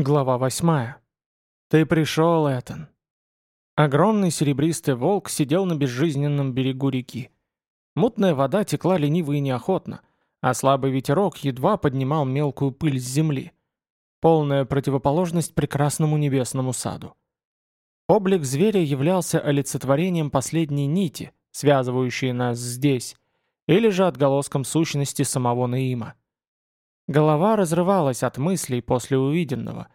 Глава восьмая. «Ты пришел, Этан». Огромный серебристый волк сидел на безжизненном берегу реки. Мутная вода текла лениво и неохотно, а слабый ветерок едва поднимал мелкую пыль с земли. Полная противоположность прекрасному небесному саду. Облик зверя являлся олицетворением последней нити, связывающей нас здесь, или же отголоском сущности самого Наима. Голова разрывалась от мыслей после увиденного.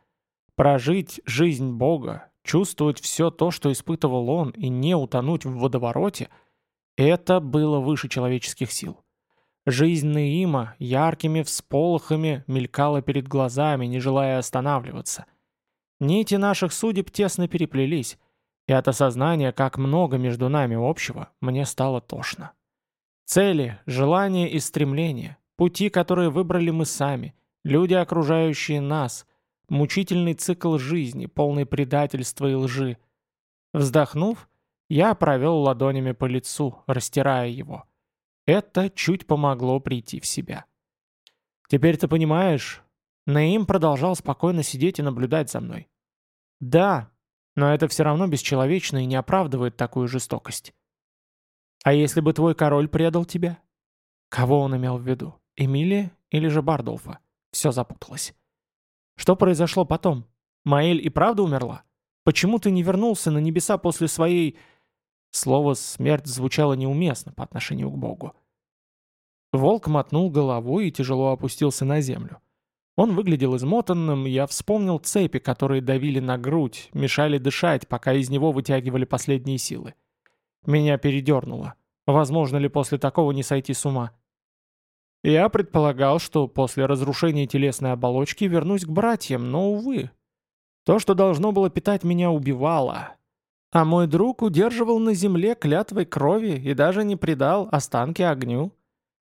Прожить жизнь Бога, чувствовать все то, что испытывал он, и не утонуть в водовороте — это было выше человеческих сил. Жизнь Наима яркими всполохами мелькала перед глазами, не желая останавливаться. Нити наших судеб тесно переплелись, и от осознания, как много между нами общего, мне стало тошно. Цели, желания и стремления — Пути, которые выбрали мы сами, люди, окружающие нас, мучительный цикл жизни, полный предательства и лжи. Вздохнув, я провел ладонями по лицу, растирая его. Это чуть помогло прийти в себя. «Теперь ты понимаешь?» Наим продолжал спокойно сидеть и наблюдать за мной. «Да, но это все равно бесчеловечно и не оправдывает такую жестокость». «А если бы твой король предал тебя?» Кого он имел в виду? Эмилия или же Бардолфа? Все запуталось. Что произошло потом? Маэль и правда умерла? Почему ты не вернулся на небеса после своей... Слово «смерть» звучало неуместно по отношению к Богу. Волк мотнул головой и тяжело опустился на землю. Он выглядел измотанным, я вспомнил цепи, которые давили на грудь, мешали дышать, пока из него вытягивали последние силы. Меня передернуло. Возможно ли после такого не сойти с ума? Я предполагал, что после разрушения телесной оболочки вернусь к братьям, но, увы. То, что должно было питать меня, убивало. А мой друг удерживал на земле клятвой крови и даже не предал останки огню.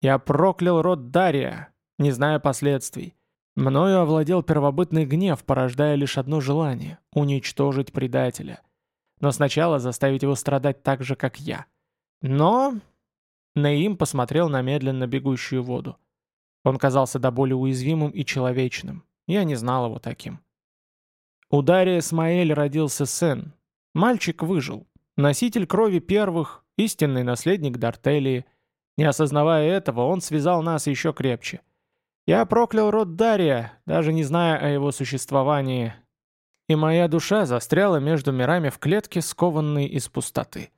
Я проклял род Дария, не зная последствий. Мною овладел первобытный гнев, порождая лишь одно желание — уничтожить предателя. Но сначала заставить его страдать так же, как я. Но Наим посмотрел на медленно бегущую воду. Он казался до боли уязвимым и человечным. Я не знал его таким. У Дария Смаэль родился сын. Мальчик выжил. Носитель крови первых, истинный наследник Дартелии. Не осознавая этого, он связал нас еще крепче. Я проклял род Дария, даже не зная о его существовании. И моя душа застряла между мирами в клетке, скованной из пустоты.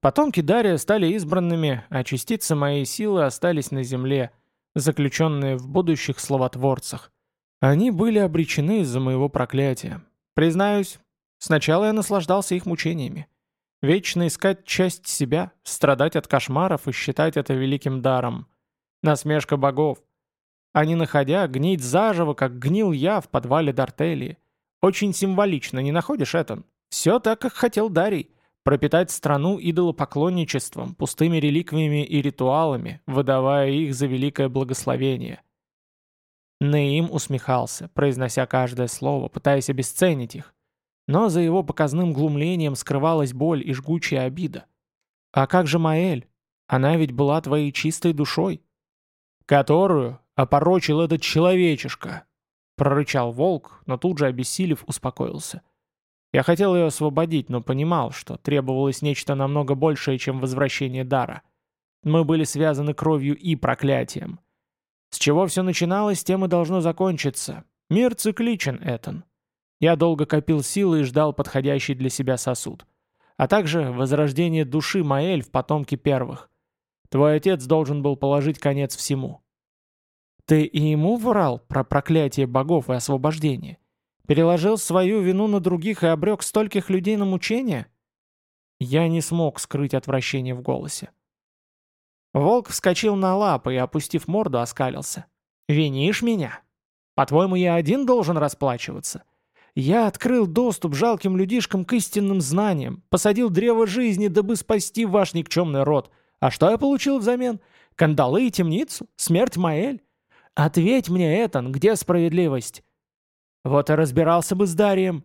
Потомки Дария стали избранными, а частицы моей силы остались на земле, заключенные в будущих словотворцах. Они были обречены из-за моего проклятия. Признаюсь, сначала я наслаждался их мучениями. Вечно искать часть себя, страдать от кошмаров и считать это великим даром. Насмешка богов. А не находя, гнить заживо, как гнил я в подвале Дартелии. Очень символично, не находишь, Этан? Все так, как хотел Дарий пропитать страну идолопоклонничеством, пустыми реликвиями и ритуалами, выдавая их за великое благословение. Наим усмехался, произнося каждое слово, пытаясь обесценить их. Но за его показным глумлением скрывалась боль и жгучая обида. «А как же Маэль? Она ведь была твоей чистой душой». «Которую опорочил этот человечишка», — прорычал волк, но тут же, обессилев, успокоился. Я хотел ее освободить, но понимал, что требовалось нечто намного большее, чем возвращение дара. Мы были связаны кровью и проклятием. С чего все начиналось, тем и должно закончиться. Мир цикличен, Этан. Я долго копил силы и ждал подходящий для себя сосуд. А также возрождение души Маэль в потомке первых. Твой отец должен был положить конец всему. Ты и ему врал про проклятие богов и освобождение? Переложил свою вину на других и обрек стольких людей на мучения? Я не смог скрыть отвращение в голосе. Волк вскочил на лапы и, опустив морду, оскалился. «Винишь меня? По-твоему, я один должен расплачиваться? Я открыл доступ жалким людишкам к истинным знаниям, посадил древо жизни, дабы спасти ваш никчемный род. А что я получил взамен? Кандалы и темницу? Смерть Маэль? Ответь мне, Этан, где справедливость? Вот и разбирался бы с Дарием.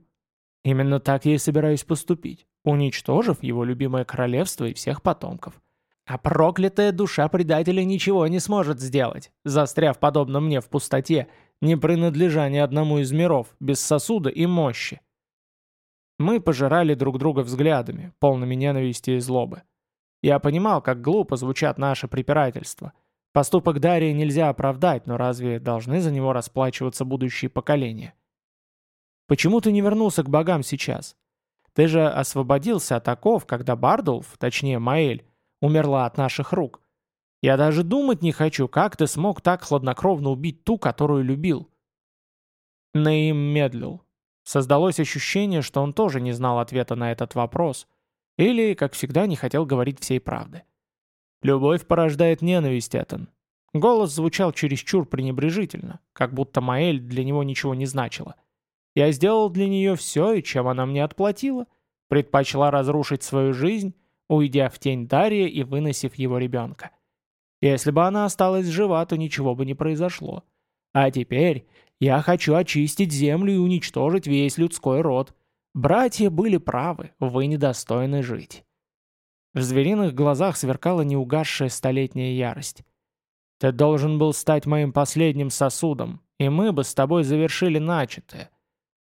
Именно так я и собираюсь поступить, уничтожив его любимое королевство и всех потомков. А проклятая душа предателя ничего не сможет сделать, застряв подобно мне в пустоте, не принадлежа ни одному из миров, без сосуда и мощи. Мы пожирали друг друга взглядами, полными ненависти и злобы. Я понимал, как глупо звучат наши препирательства. Поступок Дария нельзя оправдать, но разве должны за него расплачиваться будущие поколения? Почему ты не вернулся к богам сейчас? Ты же освободился от оков, когда Бардулф, точнее Маэль, умерла от наших рук. Я даже думать не хочу, как ты смог так хладнокровно убить ту, которую любил. Наим медлил. Создалось ощущение, что он тоже не знал ответа на этот вопрос. Или, как всегда, не хотел говорить всей правды. «Любовь порождает ненависть, Этан». Голос звучал чересчур пренебрежительно, как будто Маэль для него ничего не значила. Я сделал для нее все, и чем она мне отплатила. Предпочла разрушить свою жизнь, уйдя в тень Дарья и выносив его ребенка. Если бы она осталась жива, то ничего бы не произошло. А теперь я хочу очистить землю и уничтожить весь людской род. Братья были правы, вы недостойны жить. В звериных глазах сверкала неугасшая столетняя ярость. Ты должен был стать моим последним сосудом, и мы бы с тобой завершили начатое.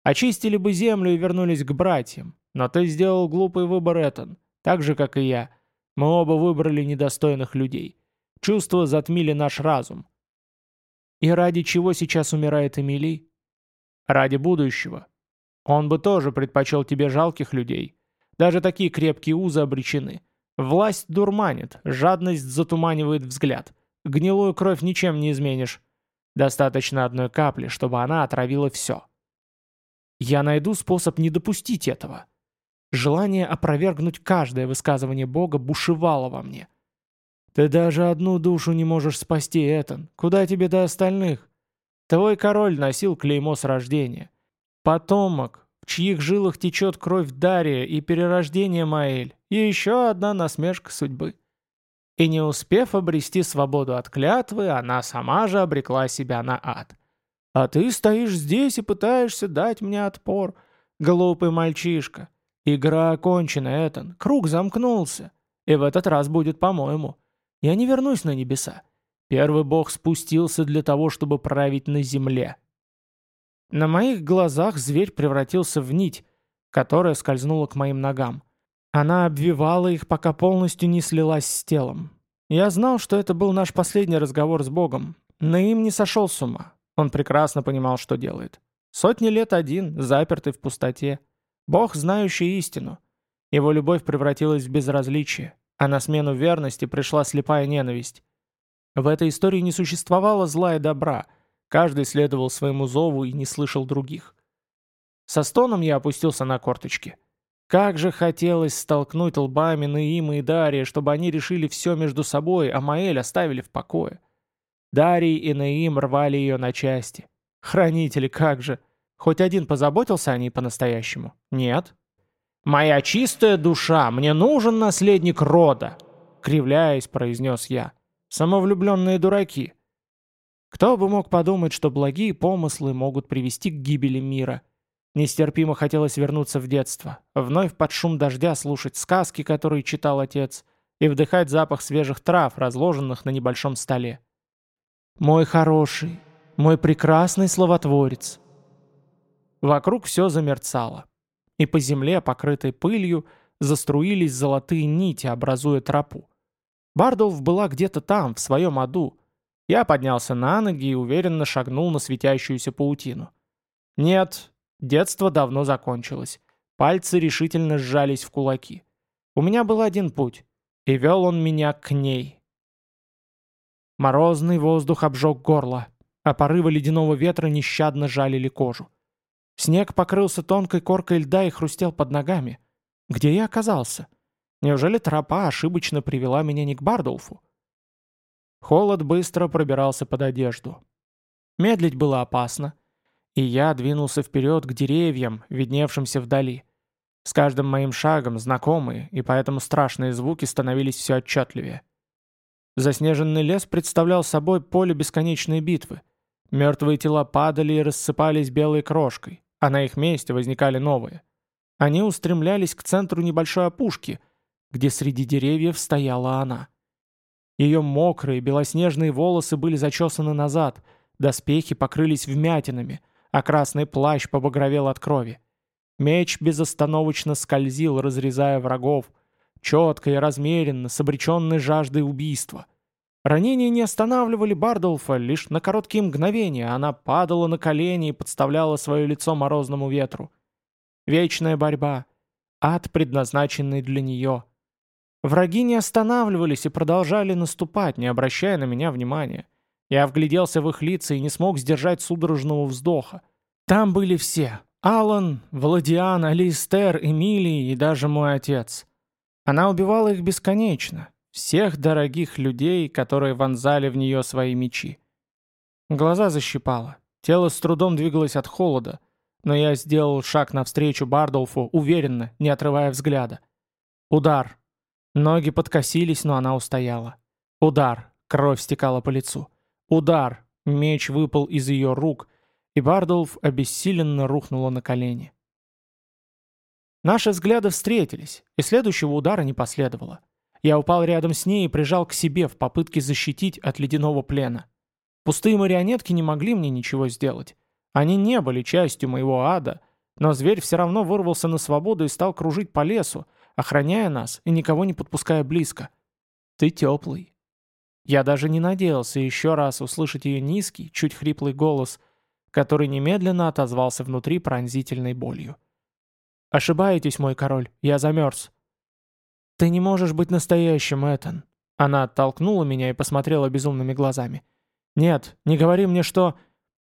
Очистили бы землю и вернулись к братьям. Но ты сделал глупый выбор, Этан, так же, как и я. Мы оба выбрали недостойных людей. Чувства затмили наш разум. И ради чего сейчас умирает Эмили? Ради будущего. Он бы тоже предпочел тебе жалких людей. Даже такие крепкие узы обречены. Власть дурманит, жадность затуманивает взгляд. Гнилую кровь ничем не изменишь. Достаточно одной капли, чтобы она отравила все. Я найду способ не допустить этого. Желание опровергнуть каждое высказывание Бога бушевало во мне. Ты даже одну душу не можешь спасти, Этан. Куда тебе до остальных? Твой король носил клеймо с рождения. Потомок, в чьих жилах течет кровь Дария и перерождение Маэль, и еще одна насмешка судьбы. И не успев обрести свободу от клятвы, она сама же обрекла себя на ад. А ты стоишь здесь и пытаешься дать мне отпор, глупый мальчишка. Игра окончена, Этан, круг замкнулся. И в этот раз будет по-моему. Я не вернусь на небеса. Первый бог спустился для того, чтобы править на земле. На моих глазах зверь превратился в нить, которая скользнула к моим ногам. Она обвивала их, пока полностью не слилась с телом. Я знал, что это был наш последний разговор с Богом. но им не сошел с ума. Он прекрасно понимал, что делает. Сотни лет один, запертый в пустоте. Бог, знающий истину. Его любовь превратилась в безразличие а на смену верности пришла слепая ненависть. В этой истории не существовало зла и добра, каждый следовал своему зову и не слышал других. Со стоном я опустился на корточки. Как же хотелось столкнуть лбами Наима и Дария, чтобы они решили все между собой, а Маэль оставили в покое. Дарий и Наим рвали ее на части. Хранители, как же! Хоть один позаботился о ней по-настоящему? Нет. «Моя чистая душа, мне нужен наследник рода!» Кривляясь, произнес я. «Самовлюбленные дураки!» Кто бы мог подумать, что благие помыслы могут привести к гибели мира. Нестерпимо хотелось вернуться в детство, вновь под шум дождя слушать сказки, которые читал отец, и вдыхать запах свежих трав, разложенных на небольшом столе. «Мой хороший, мой прекрасный словотворец!» Вокруг все замерцало и по земле, покрытой пылью, заструились золотые нити, образуя тропу. Бардолф была где-то там, в своем аду. Я поднялся на ноги и уверенно шагнул на светящуюся паутину. Нет, детство давно закончилось. Пальцы решительно сжались в кулаки. У меня был один путь, и вел он меня к ней. Морозный воздух обжег горло, а порывы ледяного ветра нещадно жалили кожу. Снег покрылся тонкой коркой льда и хрустел под ногами. Где я оказался? Неужели тропа ошибочно привела меня не к Бардулфу? Холод быстро пробирался под одежду. Медлить было опасно, и я двинулся вперед к деревьям, видневшимся вдали. С каждым моим шагом знакомые, и поэтому страшные звуки становились все отчетливее. Заснеженный лес представлял собой поле бесконечной битвы. Мертвые тела падали и рассыпались белой крошкой а на их месте возникали новые. Они устремлялись к центру небольшой опушки, где среди деревьев стояла она. Ее мокрые белоснежные волосы были зачесаны назад, Доспехи покрылись вмятинами, а красный плащ побагровел от крови. Меч безостановочно скользил, разрезая врагов, четко и размеренно, с обреченной жаждой убийства. Ранения не останавливали Бардолфа, лишь на короткие мгновения она падала на колени и подставляла свое лицо морозному ветру. Вечная борьба. Ад, предназначенный для нее. Враги не останавливались и продолжали наступать, не обращая на меня внимания. Я вгляделся в их лица и не смог сдержать судорожного вздоха. Там были все. Алан, Владиан, Алистер, Эмилий и даже мой отец. Она убивала их бесконечно. Всех дорогих людей, которые вонзали в нее свои мечи. Глаза защипало. Тело с трудом двигалось от холода. Но я сделал шаг навстречу Бардолфу, уверенно, не отрывая взгляда. Удар. Ноги подкосились, но она устояла. Удар. Кровь стекала по лицу. Удар. Меч выпал из ее рук, и Бардолф обессиленно рухнула на колени. Наши взгляды встретились, и следующего удара не последовало. Я упал рядом с ней и прижал к себе в попытке защитить от ледяного плена. Пустые марионетки не могли мне ничего сделать. Они не были частью моего ада, но зверь все равно вырвался на свободу и стал кружить по лесу, охраняя нас и никого не подпуская близко. «Ты теплый». Я даже не надеялся еще раз услышать ее низкий, чуть хриплый голос, который немедленно отозвался внутри пронзительной болью. «Ошибаетесь, мой король, я замерз». «Ты не можешь быть настоящим, Этан». Она оттолкнула меня и посмотрела безумными глазами. «Нет, не говори мне, что...»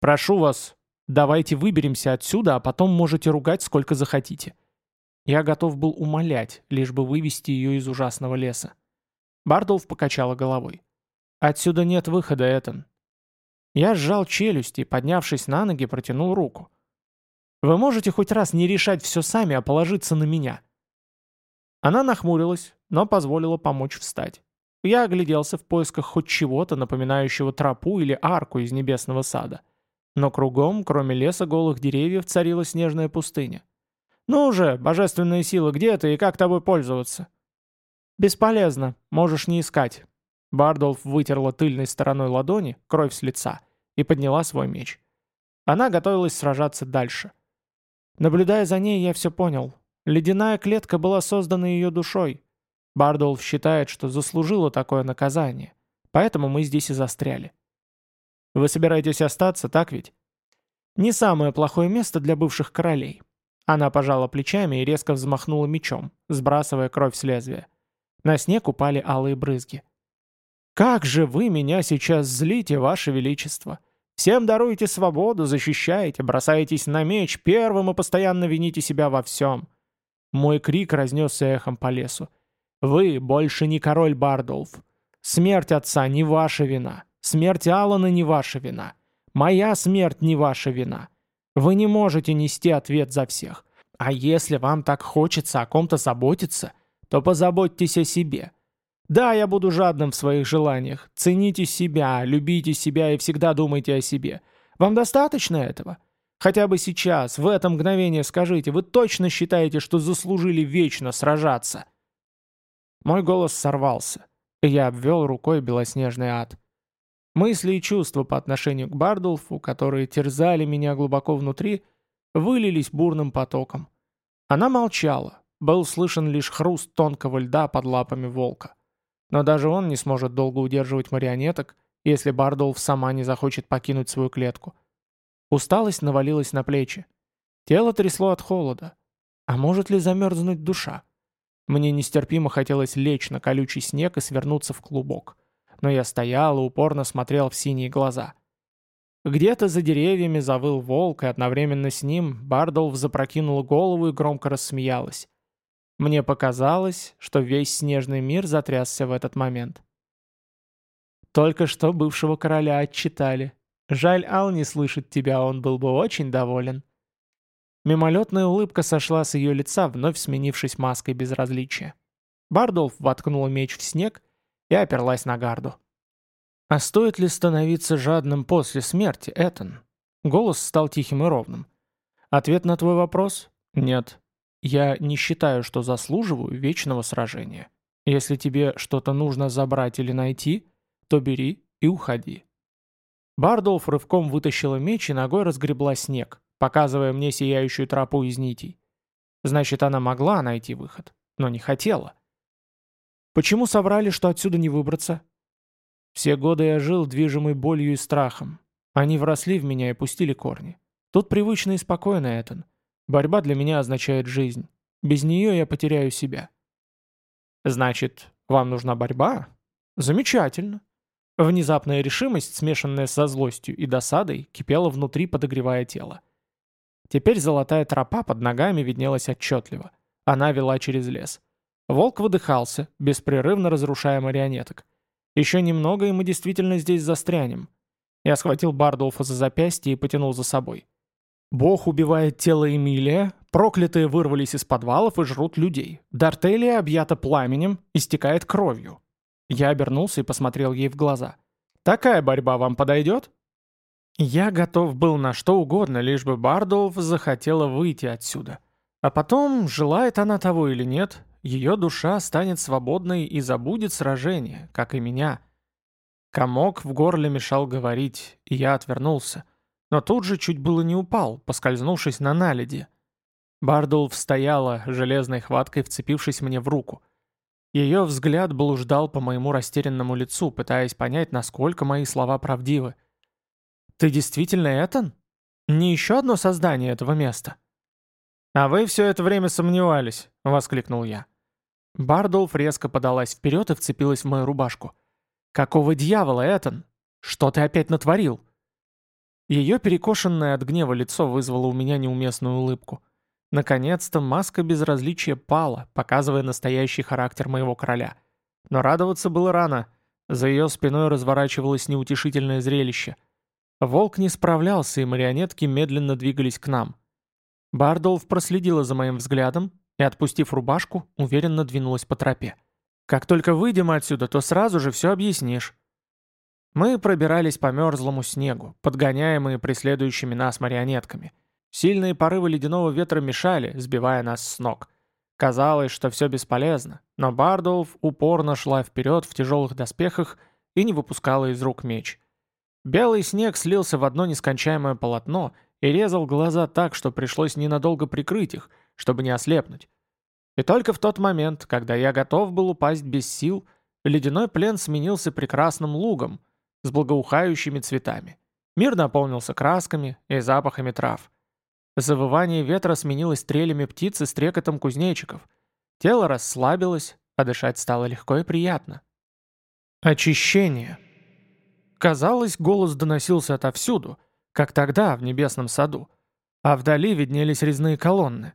«Прошу вас, давайте выберемся отсюда, а потом можете ругать сколько захотите». Я готов был умолять, лишь бы вывести ее из ужасного леса. Бардолф покачала головой. «Отсюда нет выхода, Этан». Я сжал челюсть и, поднявшись на ноги, протянул руку. Вы можете хоть раз не решать все сами, а положиться на меня?» Она нахмурилась, но позволила помочь встать. Я огляделся в поисках хоть чего-то, напоминающего тропу или арку из небесного сада. Но кругом, кроме леса голых деревьев, царила снежная пустыня. «Ну уже, божественная сила, где ты и как тобой пользоваться?» «Бесполезно, можешь не искать». Бардолф вытерла тыльной стороной ладони кровь с лица и подняла свой меч. Она готовилась сражаться дальше. Наблюдая за ней, я все понял. Ледяная клетка была создана ее душой. Бардолф считает, что заслужила такое наказание. Поэтому мы здесь и застряли. Вы собираетесь остаться, так ведь? Не самое плохое место для бывших королей. Она пожала плечами и резко взмахнула мечом, сбрасывая кровь с лезвия. На снег упали алые брызги. «Как же вы меня сейчас злите, ваше величество! Всем даруете свободу, защищаете, бросаетесь на меч, первым и постоянно вините себя во всем. Мой крик разнесся эхом по лесу. Вы больше не король Бардолф. Смерть отца не ваша вина. Смерть Алана не ваша вина. Моя смерть не ваша вина. Вы не можете нести ответ за всех. А если вам так хочется о ком-то заботиться, то позаботьтесь о себе. Да, я буду жадным в своих желаниях. Цените себя, любите себя и всегда думайте о себе. Вам достаточно этого? Хотя бы сейчас, в это мгновение скажите, вы точно считаете, что заслужили вечно сражаться?» Мой голос сорвался, и я обвел рукой белоснежный ад. Мысли и чувства по отношению к Бардулфу, которые терзали меня глубоко внутри, вылились бурным потоком. Она молчала, был слышен лишь хруст тонкого льда под лапами волка. Но даже он не сможет долго удерживать марионеток, если Бардолф сама не захочет покинуть свою клетку. Усталость навалилась на плечи. Тело трясло от холода. А может ли замерзнуть душа? Мне нестерпимо хотелось лечь на колючий снег и свернуться в клубок. Но я стоял и упорно смотрел в синие глаза. Где-то за деревьями завыл волк, и одновременно с ним Бардолф запрокинула голову и громко рассмеялась. Мне показалось, что весь снежный мир затрясся в этот момент. Только что бывшего короля отчитали. Жаль, Ал не слышит тебя, он был бы очень доволен. Мимолетная улыбка сошла с ее лица, вновь сменившись маской безразличия. Бардолф воткнула меч в снег и оперлась на гарду. «А стоит ли становиться жадным после смерти, Этан?» Голос стал тихим и ровным. «Ответ на твой вопрос? Нет. Я не считаю, что заслуживаю вечного сражения. Если тебе что-то нужно забрать или найти, то бери и уходи. Бардолф рывком вытащила меч и ногой разгребла снег, показывая мне сияющую тропу из нитей. Значит, она могла найти выход, но не хотела. Почему соврали, что отсюда не выбраться? Все годы я жил, движимый болью и страхом. Они вросли в меня и пустили корни. Тут привычно и спокойно, Этан. Борьба для меня означает жизнь. Без нее я потеряю себя. Значит, вам нужна борьба? Замечательно. Внезапная решимость, смешанная со злостью и досадой, кипела внутри, подогревая тело. Теперь золотая тропа под ногами виднелась отчетливо. Она вела через лес. Волк выдыхался, беспрерывно разрушая марионеток. Еще немного, и мы действительно здесь застрянем. Я схватил Бардулфа за запястье и потянул за собой. Бог убивает тело Эмилия, проклятые вырвались из подвалов и жрут людей. Дартелия объята пламенем, истекает кровью. Я обернулся и посмотрел ей в глаза. «Такая борьба вам подойдет?» Я готов был на что угодно, лишь бы Бардулф захотела выйти отсюда. А потом, желает она того или нет, ее душа станет свободной и забудет сражение, как и меня. Комок в горле мешал говорить, и я отвернулся. Но тут же чуть было не упал, поскользнувшись на наледи. Бардулф стояла, железной хваткой вцепившись мне в руку. Ее взгляд блуждал по моему растерянному лицу, пытаясь понять, насколько мои слова правдивы. «Ты действительно Этан? Не еще одно создание этого места?» «А вы все это время сомневались», — воскликнул я. Бардолф резко подалась вперед и вцепилась в мою рубашку. «Какого дьявола, Этан? Что ты опять натворил?» Ее перекошенное от гнева лицо вызвало у меня неуместную улыбку. Наконец-то маска безразличия пала, показывая настоящий характер моего короля. Но радоваться было рано. За ее спиной разворачивалось неутешительное зрелище. Волк не справлялся, и марионетки медленно двигались к нам. Бардолф проследила за моим взглядом, и, отпустив рубашку, уверенно двинулась по тропе. «Как только выйдем отсюда, то сразу же все объяснишь». Мы пробирались по мерзлому снегу, подгоняемые преследующими нас марионетками. Сильные порывы ледяного ветра мешали, сбивая нас с ног. Казалось, что все бесполезно, но Бардолф упорно шла вперед в тяжелых доспехах и не выпускала из рук меч. Белый снег слился в одно нескончаемое полотно и резал глаза так, что пришлось ненадолго прикрыть их – чтобы не ослепнуть. И только в тот момент, когда я готов был упасть без сил, ледяной плен сменился прекрасным лугом с благоухающими цветами. Мир наполнился красками и запахами трав. Завывание ветра сменилось трелями птиц и стрекотом кузнечиков. Тело расслабилось, а дышать стало легко и приятно. Очищение. Казалось, голос доносился отовсюду, как тогда в небесном саду, а вдали виднелись резные колонны.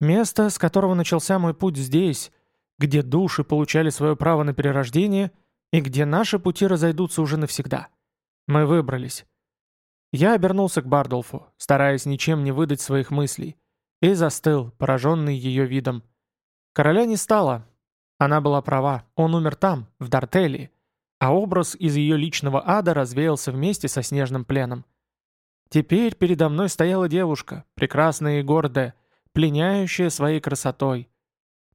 Место, с которого начался мой путь здесь, где души получали свое право на перерождение и где наши пути разойдутся уже навсегда. Мы выбрались. Я обернулся к Бардолфу, стараясь ничем не выдать своих мыслей, и застыл, пораженный ее видом. Короля не стало. Она была права, он умер там, в Дартелии, а образ из ее личного ада развеялся вместе со снежным пленом. Теперь передо мной стояла девушка, прекрасная и гордая, пленяющая своей красотой.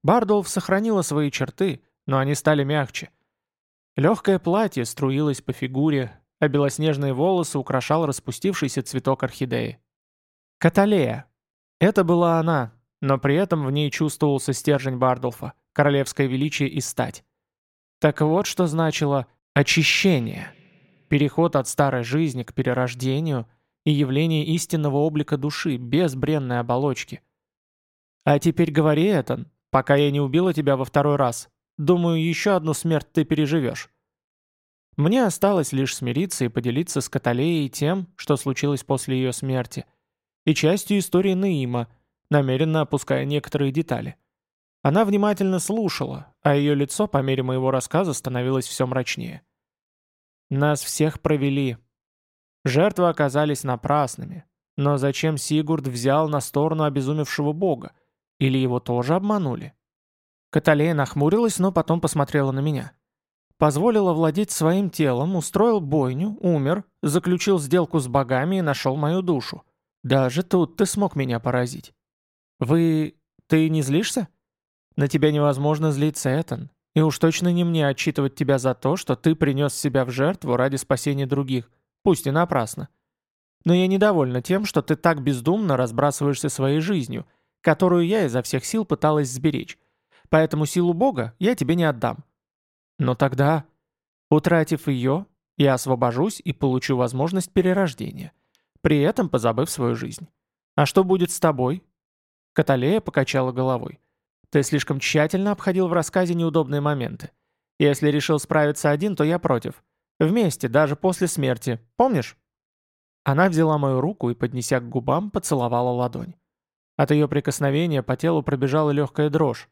Бардолф сохранила свои черты, но они стали мягче. Легкое платье струилось по фигуре, а белоснежные волосы украшал распустившийся цветок орхидеи. Каталея. Это была она, но при этом в ней чувствовался стержень Бардолфа, королевское величие и стать. Так вот, что значило «очищение». Переход от старой жизни к перерождению и явление истинного облика души без бренной оболочки – а теперь говори, Этан, пока я не убила тебя во второй раз. Думаю, еще одну смерть ты переживешь. Мне осталось лишь смириться и поделиться с Каталеей тем, что случилось после ее смерти, и частью истории Наима, намеренно опуская некоторые детали. Она внимательно слушала, а ее лицо по мере моего рассказа становилось все мрачнее. Нас всех провели. Жертвы оказались напрасными. Но зачем Сигурд взял на сторону обезумевшего бога? Или его тоже обманули? Каталея нахмурилась, но потом посмотрела на меня. Позволила владеть своим телом, устроил бойню, умер, заключил сделку с богами и нашел мою душу. Даже тут ты смог меня поразить. Вы... ты не злишься? На тебя невозможно злиться, Этан. И уж точно не мне отчитывать тебя за то, что ты принес себя в жертву ради спасения других. пусть и напрасно. Но я недовольна тем, что ты так бездумно разбрасываешься своей жизнью, которую я изо всех сил пыталась сберечь. Поэтому силу Бога я тебе не отдам. Но тогда, утратив ее, я освобожусь и получу возможность перерождения, при этом позабыв свою жизнь. А что будет с тобой? Каталея покачала головой. Ты слишком тщательно обходил в рассказе неудобные моменты. Если решил справиться один, то я против. Вместе, даже после смерти. Помнишь? Она взяла мою руку и, поднеся к губам, поцеловала ладонь. От ее прикосновения по телу пробежала легкая дрожь.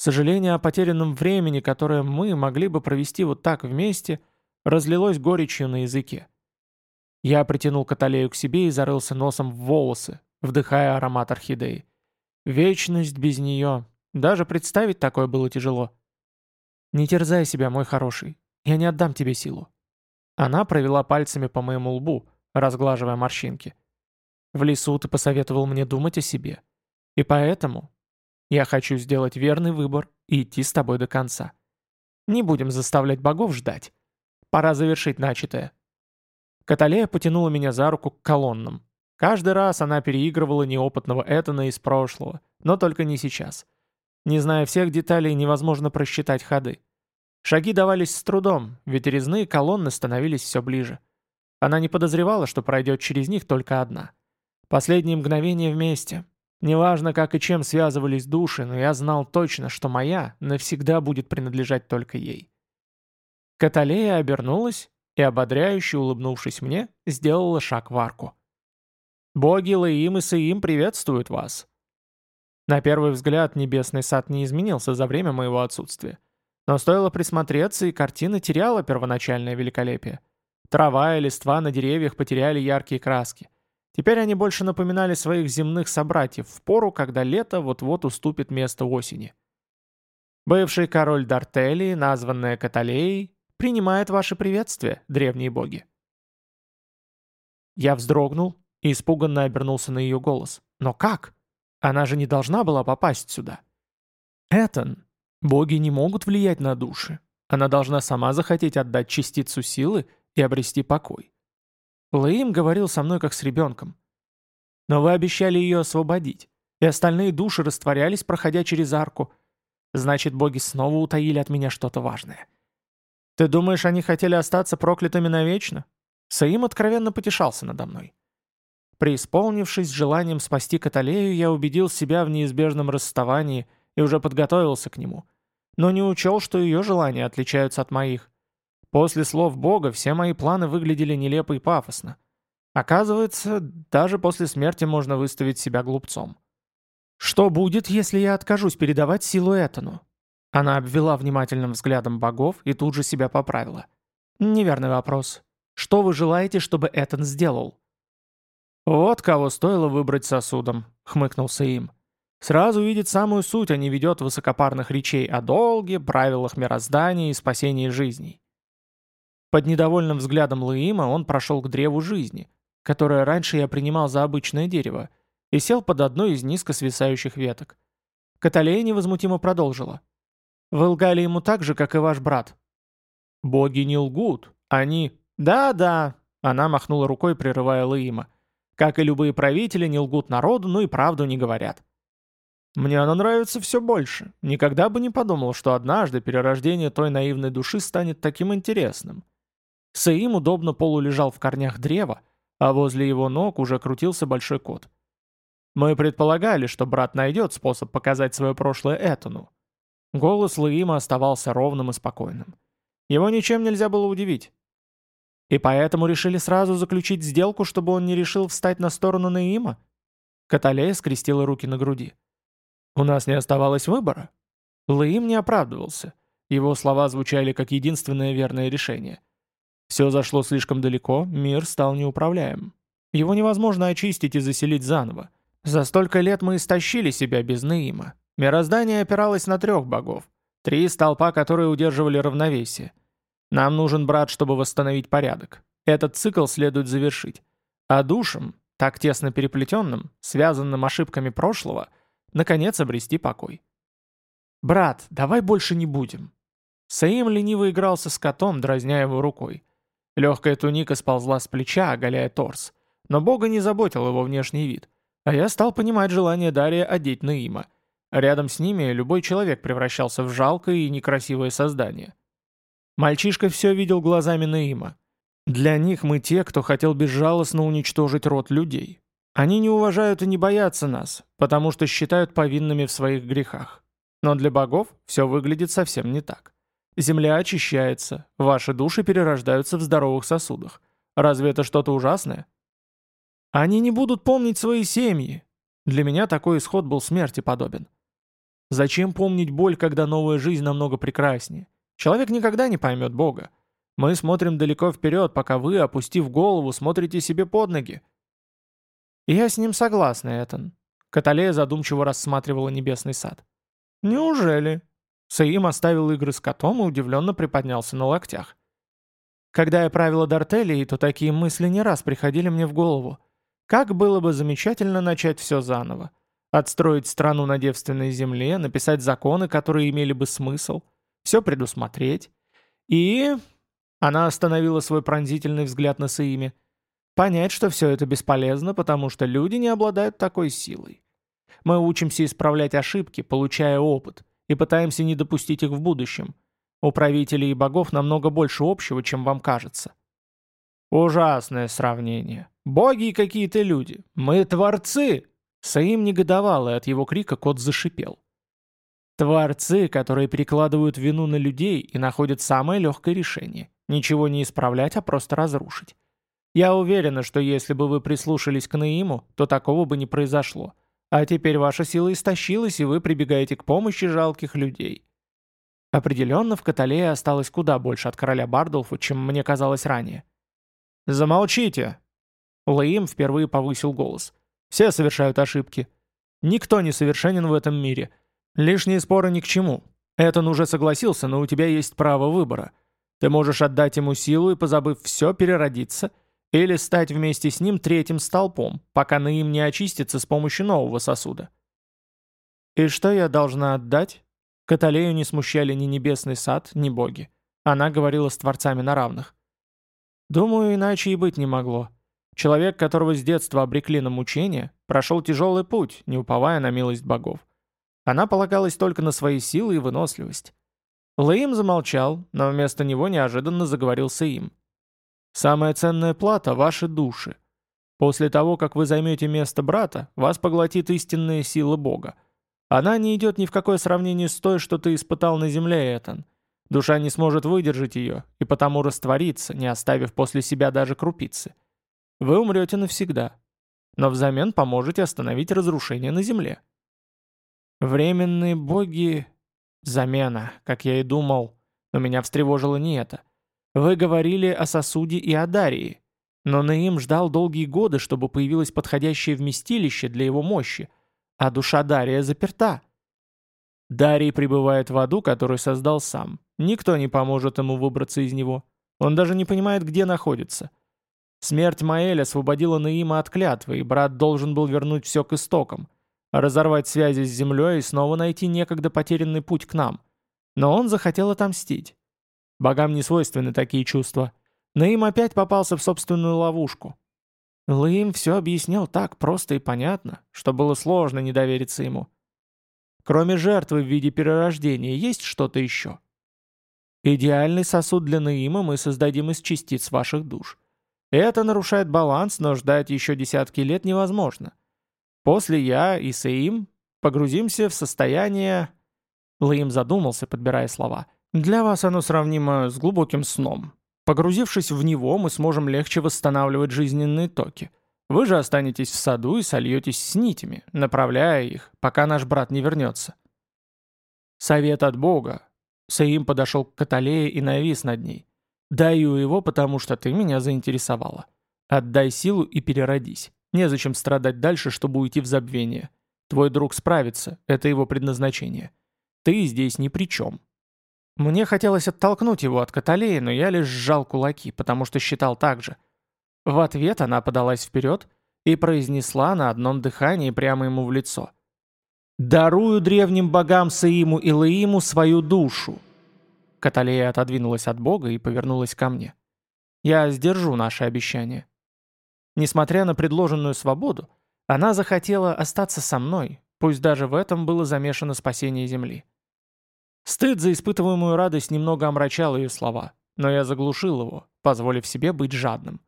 Сожаление о потерянном времени, которое мы могли бы провести вот так вместе, разлилось горечью на языке. Я притянул Каталею к себе и зарылся носом в волосы, вдыхая аромат орхидеи. Вечность без нее. Даже представить такое было тяжело. «Не терзай себя, мой хороший. Я не отдам тебе силу». Она провела пальцами по моему лбу, разглаживая морщинки. В лесу ты посоветовал мне думать о себе. И поэтому я хочу сделать верный выбор и идти с тобой до конца. Не будем заставлять богов ждать. Пора завершить начатое. Каталея потянула меня за руку к колоннам. Каждый раз она переигрывала неопытного Этана из прошлого, но только не сейчас. Не зная всех деталей, невозможно просчитать ходы. Шаги давались с трудом, ведь резные колонны становились все ближе. Она не подозревала, что пройдет через них только одна. Последние мгновения вместе. Неважно, как и чем связывались души, но я знал точно, что моя навсегда будет принадлежать только ей. Каталея обернулась и, ободряюще улыбнувшись мне, сделала шаг в арку. «Боги Лаим и Саим приветствуют вас!» На первый взгляд небесный сад не изменился за время моего отсутствия. Но стоило присмотреться, и картина теряла первоначальное великолепие. Трава и листва на деревьях потеряли яркие краски. Теперь они больше напоминали своих земных собратьев в пору, когда лето вот-вот уступит место осени. Бывший король Дартелии, названная Каталеей, принимает ваше приветствие, древние боги. Я вздрогнул и испуганно обернулся на ее голос. Но как? Она же не должна была попасть сюда. Этон, боги не могут влиять на души. Она должна сама захотеть отдать частицу силы и обрести покой. Лаим говорил со мной как с ребенком. Но вы обещали ее освободить, и остальные души растворялись, проходя через арку. Значит, боги снова утаили от меня что-то важное. Ты думаешь, они хотели остаться проклятыми навечно? Саим откровенно потешался надо мной. Преисполнившись желанием спасти Каталею, я убедил себя в неизбежном расставании и уже подготовился к нему. Но не учел, что ее желания отличаются от моих. После слов Бога все мои планы выглядели нелепо и пафосно. Оказывается, даже после смерти можно выставить себя глупцом. «Что будет, если я откажусь передавать силу Этану?» Она обвела внимательным взглядом богов и тут же себя поправила. «Неверный вопрос. Что вы желаете, чтобы Этан сделал?» «Вот кого стоило выбрать сосудом», — хмыкнулся им. «Сразу видит самую суть, а не ведет высокопарных речей о долге, правилах мироздания и спасении жизней. Под недовольным взглядом Луима он прошел к древу жизни, которое раньше я принимал за обычное дерево, и сел под одной из низко свисающих веток. Каталея невозмутимо продолжила. «Вы лгали ему так же, как и ваш брат». «Боги не лгут. Они...» «Да-да», — она махнула рукой, прерывая Луима. «Как и любые правители, не лгут народу, но и правду не говорят». Мне она нравится все больше. Никогда бы не подумал, что однажды перерождение той наивной души станет таким интересным. Саим удобно полулежал в корнях древа, а возле его ног уже крутился большой кот. Мы предполагали, что брат найдет способ показать свое прошлое Этону. Голос Лаима оставался ровным и спокойным. Его ничем нельзя было удивить. И поэтому решили сразу заключить сделку, чтобы он не решил встать на сторону Наима? Каталея скрестила руки на груди. У нас не оставалось выбора. Лаим не оправдывался. Его слова звучали как единственное верное решение. Все зашло слишком далеко, мир стал неуправляем. Его невозможно очистить и заселить заново. За столько лет мы истощили себя без Наима. Мироздание опиралось на трех богов. Три столпа, которые удерживали равновесие. Нам нужен брат, чтобы восстановить порядок. Этот цикл следует завершить. А душам, так тесно переплетенным, связанным ошибками прошлого, наконец обрести покой. «Брат, давай больше не будем». Саим лениво игрался с котом, дразня его рукой. Легкая туника сползла с плеча, оголяя торс. Но бога не заботил его внешний вид. А я стал понимать желание Дария одеть Наима. Рядом с ними любой человек превращался в жалкое и некрасивое создание. Мальчишка все видел глазами Наима. Для них мы те, кто хотел безжалостно уничтожить род людей. Они не уважают и не боятся нас, потому что считают повинными в своих грехах. Но для богов все выглядит совсем не так. Земля очищается, ваши души перерождаются в здоровых сосудах. Разве это что-то ужасное? Они не будут помнить свои семьи. Для меня такой исход был смерти подобен. Зачем помнить боль, когда новая жизнь намного прекраснее? Человек никогда не поймет Бога. Мы смотрим далеко вперед, пока вы, опустив голову, смотрите себе под ноги. «Я с ним согласна, Этан». Каталея задумчиво рассматривала небесный сад. «Неужели?» Саим оставил игры с котом и удивленно приподнялся на локтях. «Когда я правила Дартелией, то такие мысли не раз приходили мне в голову. Как было бы замечательно начать все заново. Отстроить страну на девственной земле, написать законы, которые имели бы смысл, все предусмотреть. И...» Она остановила свой пронзительный взгляд на Саиме – Понять, что все это бесполезно, потому что люди не обладают такой силой. Мы учимся исправлять ошибки, получая опыт, и пытаемся не допустить их в будущем. У правителей и богов намного больше общего, чем вам кажется. Ужасное сравнение. Боги и какие-то люди. Мы творцы! Саим негодовал, и от его крика кот зашипел. Творцы, которые перекладывают вину на людей и находят самое легкое решение. Ничего не исправлять, а просто разрушить. Я уверена, что если бы вы прислушались к Наиму, то такого бы не произошло. А теперь ваша сила истощилась, и вы прибегаете к помощи жалких людей. Определенно, в Каталее осталось куда больше от короля Бардулфа, чем мне казалось ранее. «Замолчите!» Лаим впервые повысил голос. «Все совершают ошибки. Никто не совершенен в этом мире. Лишние споры ни к чему. Этон уже согласился, но у тебя есть право выбора. Ты можешь отдать ему силу и, позабыв все, переродиться — или стать вместе с ним третьим столпом, пока Наим не очистится с помощью нового сосуда. И что я должна отдать? Каталею не смущали ни небесный сад, ни боги. Она говорила с творцами на равных. Думаю, иначе и быть не могло. Человек, которого с детства обрекли на мучение, прошел тяжелый путь, не уповая на милость богов. Она полагалась только на свои силы и выносливость. Лаим замолчал, но вместо него неожиданно заговорил Саим. Самая ценная плата – ваши души. После того, как вы займете место брата, вас поглотит истинная сила Бога. Она не идет ни в какое сравнение с той, что ты испытал на земле, Этан. Душа не сможет выдержать ее, и потому растворится, не оставив после себя даже крупицы. Вы умрете навсегда, но взамен поможете остановить разрушение на земле. Временные боги — замена, как я и думал, но меня встревожило не это. Вы говорили о сосуде и о Дарии, но Наим ждал долгие годы, чтобы появилось подходящее вместилище для его мощи, а душа Дария заперта. Дарий пребывает в аду, который создал сам. Никто не поможет ему выбраться из него. Он даже не понимает, где находится. Смерть Маэль освободила Наима от клятвы, и брат должен был вернуть все к истокам, разорвать связи с землей и снова найти некогда потерянный путь к нам. Но он захотел отомстить. Богам не свойственны такие чувства. Наим опять попался в собственную ловушку. Лаим все объяснил так просто и понятно, что было сложно не довериться ему. Кроме жертвы в виде перерождения, есть что-то еще? Идеальный сосуд для Наима мы создадим из частиц ваших душ. Это нарушает баланс, но ждать еще десятки лет невозможно. После я и Саим погрузимся в состояние... Лаим задумался, подбирая слова — для вас оно сравнимо с глубоким сном. Погрузившись в него, мы сможем легче восстанавливать жизненные токи. Вы же останетесь в саду и сольетесь с нитями, направляя их, пока наш брат не вернется. Совет от Бога. Саим подошел к Каталее и навис над ней. Даю его, потому что ты меня заинтересовала. Отдай силу и переродись. Незачем страдать дальше, чтобы уйти в забвение. Твой друг справится, это его предназначение. Ты здесь ни при чем. Мне хотелось оттолкнуть его от Каталеи, но я лишь сжал кулаки, потому что считал так же. В ответ она подалась вперед и произнесла на одном дыхании прямо ему в лицо. «Дарую древним богам Саиму и Лаиму свою душу!» Каталея отодвинулась от бога и повернулась ко мне. Я сдержу наше обещание. Несмотря на предложенную свободу, она захотела остаться со мной, пусть даже в этом было замешано спасение Земли. Стыд за испытываемую радость немного омрачал ее слова, но я заглушил его, позволив себе быть жадным.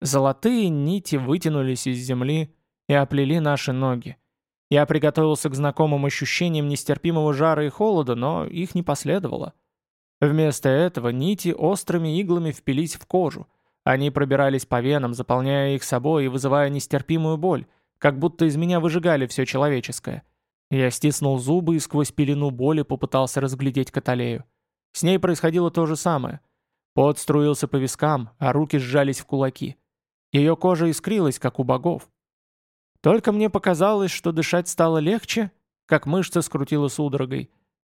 Золотые нити вытянулись из земли и оплели наши ноги. Я приготовился к знакомым ощущениям нестерпимого жара и холода, но их не последовало. Вместо этого нити острыми иглами впились в кожу. Они пробирались по венам, заполняя их собой и вызывая нестерпимую боль, как будто из меня выжигали все человеческое. Я стиснул зубы и сквозь пелену боли попытался разглядеть Каталею. С ней происходило то же самое. Пот струился по вискам, а руки сжались в кулаки. Ее кожа искрилась, как у богов. Только мне показалось, что дышать стало легче, как мышца скрутила судорогой.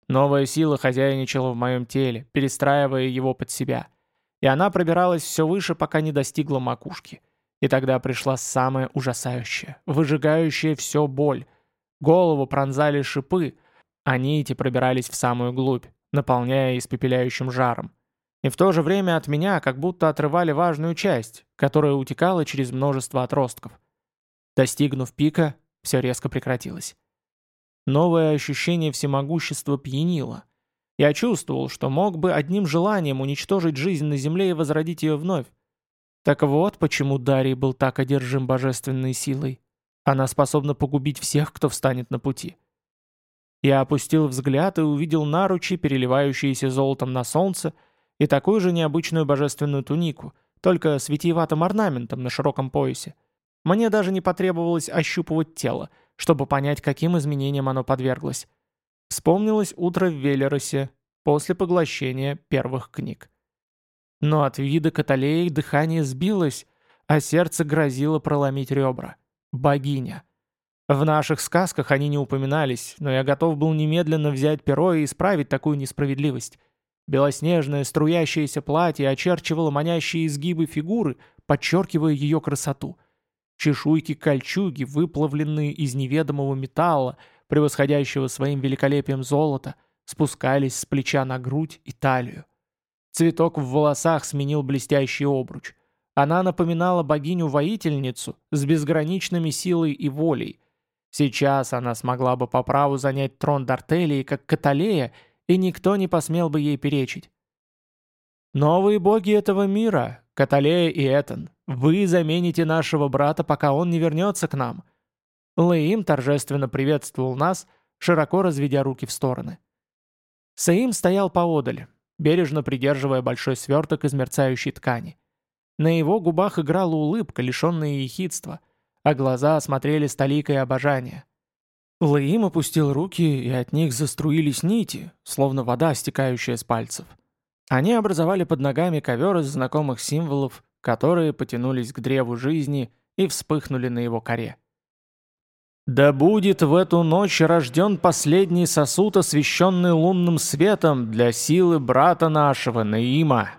Новая сила хозяйничала в моем теле, перестраивая его под себя. И она пробиралась все выше, пока не достигла макушки. И тогда пришла самая ужасающая, выжигающая все боль. Голову пронзали шипы, а нити пробирались в самую глубь, наполняя испепеляющим жаром. И в то же время от меня как будто отрывали важную часть, которая утекала через множество отростков. Достигнув пика, все резко прекратилось. Новое ощущение всемогущества пьянило. Я чувствовал, что мог бы одним желанием уничтожить жизнь на Земле и возродить ее вновь. Так вот, почему Дарий был так одержим божественной силой. Она способна погубить всех, кто встанет на пути. Я опустил взгляд и увидел наручи, переливающиеся золотом на солнце, и такую же необычную божественную тунику, только с витиеватым орнаментом на широком поясе. Мне даже не потребовалось ощупывать тело, чтобы понять, каким изменениям оно подверглось. Вспомнилось утро в Велеросе, после поглощения первых книг. Но от вида Каталеи дыхание сбилось, а сердце грозило проломить ребра. Богиня. В наших сказках они не упоминались, но я готов был немедленно взять перо и исправить такую несправедливость. Белоснежное струящееся платье очерчивало манящие изгибы фигуры, подчеркивая ее красоту. Чешуйки кольчуги, выплавленные из неведомого металла, превосходящего своим великолепием золота, спускались с плеча на грудь и талию. Цветок в волосах сменил блестящий обруч. Она напоминала богиню-воительницу с безграничными силой и волей. Сейчас она смогла бы по праву занять трон Дартелии, как Каталея, и никто не посмел бы ей перечить. «Новые боги этого мира, Каталея и Этан, вы замените нашего брата, пока он не вернется к нам». Лаим торжественно приветствовал нас, широко разведя руки в стороны. Саим стоял поодаль, бережно придерживая большой сверток из мерцающей ткани. На его губах играла улыбка, лишенная ехидства, а глаза смотрели с толикой обожания. Лаим опустил руки, и от них заструились нити, словно вода, стекающая с пальцев. Они образовали под ногами ковер из знакомых символов, которые потянулись к древу жизни и вспыхнули на его коре. «Да будет в эту ночь рожден последний сосуд, освященный лунным светом для силы брата нашего, Наима!»